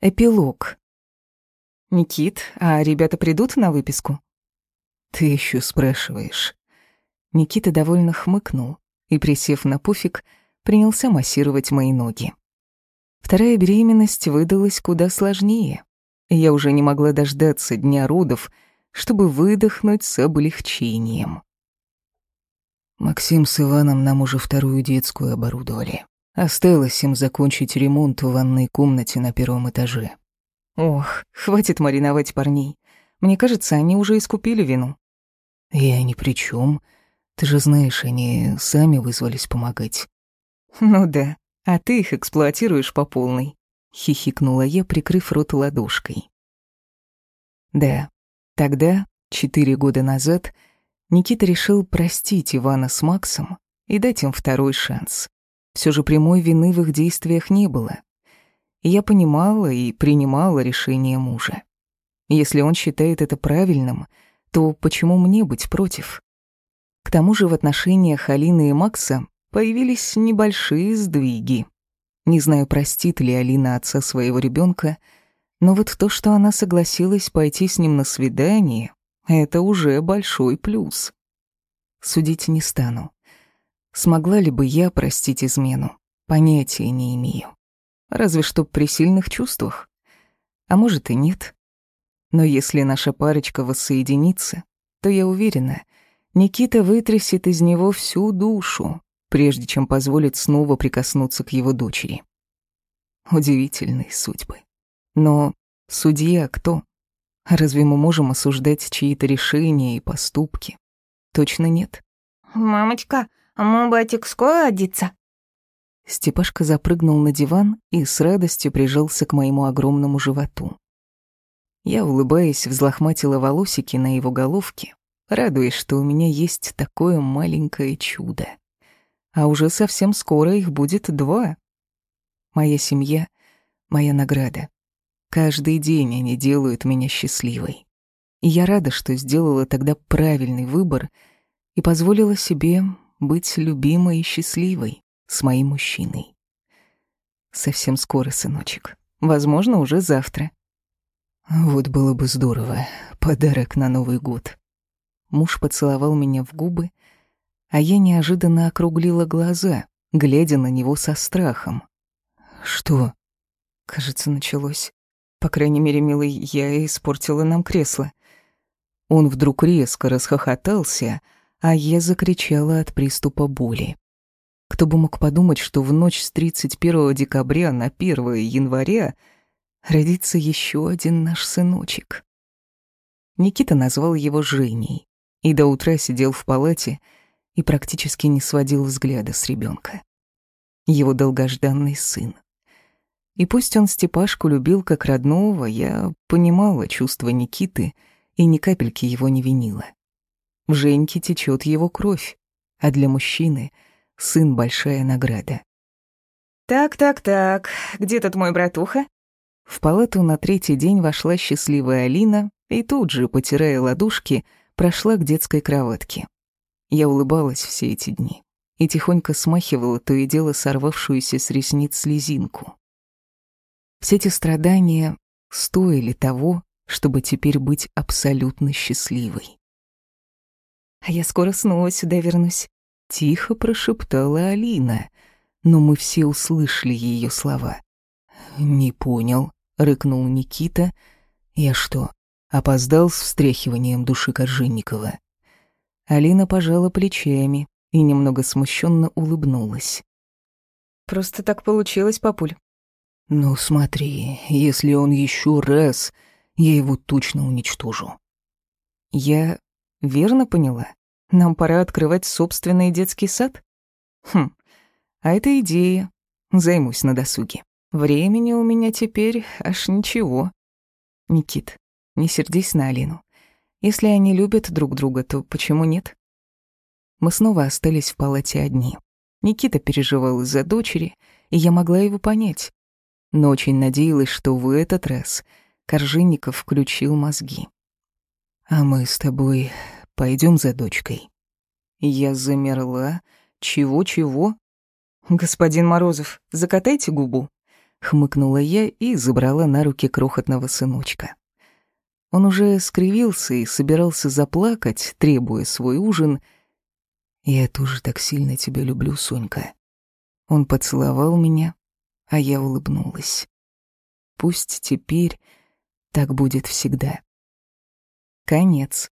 Эпилог. «Никит, а ребята придут на выписку?» «Ты еще спрашиваешь». Никита довольно хмыкнул и, присев на пуфик, принялся массировать мои ноги. Вторая беременность выдалась куда сложнее, и я уже не могла дождаться дня родов, чтобы выдохнуть с облегчением. Максим с Иваном нам уже вторую детскую оборудовали. Осталось им закончить ремонт в ванной комнате на первом этаже. Ох, хватит мариновать парней. Мне кажется, они уже искупили вину. Я ни при чем. Ты же знаешь, они сами вызвались помогать. Ну да, а ты их эксплуатируешь по полной. Хихикнула я, прикрыв рот ладошкой. Да, тогда, четыре года назад, Никита решил простить Ивана с Максом и дать им второй шанс. Все же прямой вины в их действиях не было. я понимала и принимала решение мужа. Если он считает это правильным, то почему мне быть против? К тому же в отношениях Алины и Макса появились небольшие сдвиги. Не знаю, простит ли Алина отца своего ребенка, но вот то, что она согласилась пойти с ним на свидание, это уже большой плюс. Судить не стану. Смогла ли бы я простить измену? Понятия не имею. Разве что при сильных чувствах. А может и нет. Но если наша парочка воссоединится, то я уверена, Никита вытрясет из него всю душу, прежде чем позволит снова прикоснуться к его дочери. Удивительные судьбы. Но судья кто? Разве мы можем осуждать чьи-то решения и поступки? Точно нет. «Мамочка, а мой батик скоро одится?» Степашка запрыгнул на диван и с радостью прижался к моему огромному животу. Я, улыбаясь, взлохматила волосики на его головке, радуясь, что у меня есть такое маленькое чудо. А уже совсем скоро их будет два. Моя семья — моя награда. Каждый день они делают меня счастливой. И я рада, что сделала тогда правильный выбор и позволила себе быть любимой и счастливой с моим мужчиной. Совсем скоро, сыночек. Возможно, уже завтра. Вот было бы здорово. Подарок на Новый год. Муж поцеловал меня в губы, а я неожиданно округлила глаза, глядя на него со страхом. Что? Кажется, началось. По крайней мере, милый, я испортила нам кресло. Он вдруг резко расхохотался, а я закричала от приступа боли. Кто бы мог подумать, что в ночь с 31 декабря на 1 января родится еще один наш сыночек. Никита назвал его Женей и до утра сидел в палате и практически не сводил взгляда с ребенка. Его долгожданный сын. И пусть он Степашку любил как родного, я понимала чувства Никиты и ни капельки его не винила. В Женьке течет его кровь, а для мужчины сын — большая награда. «Так-так-так, где тут мой братуха?» В палату на третий день вошла счастливая Алина и тут же, потирая ладушки, прошла к детской кроватке. Я улыбалась все эти дни и тихонько смахивала то и дело сорвавшуюся с ресниц слезинку. Все эти страдания стоили того, чтобы теперь быть абсолютно счастливой. А я скоро снова сюда вернусь. Тихо прошептала Алина, но мы все услышали ее слова. «Не понял», — рыкнул Никита. «Я что, опоздал с встряхиванием души Коржинникова?» Алина пожала плечами и немного смущенно улыбнулась. «Просто так получилось, папуль». «Ну смотри, если он еще раз, я его точно уничтожу». «Я верно поняла?» Нам пора открывать собственный детский сад? Хм, а это идея. Займусь на досуге. Времени у меня теперь аж ничего. Никит, не сердись на Алину. Если они любят друг друга, то почему нет? Мы снова остались в палате одни. Никита переживал из-за дочери, и я могла его понять. Но очень надеялась, что в этот раз Коржинников включил мозги. «А мы с тобой Пойдем за дочкой». Я замерла. Чего-чего? Господин Морозов, закатайте губу. хмыкнула я и забрала на руки крохотного сыночка. Он уже скривился и собирался заплакать, требуя свой ужин. «Я тоже так сильно тебя люблю, Сонька». Он поцеловал меня, а я улыбнулась. Пусть теперь так будет всегда. Конец.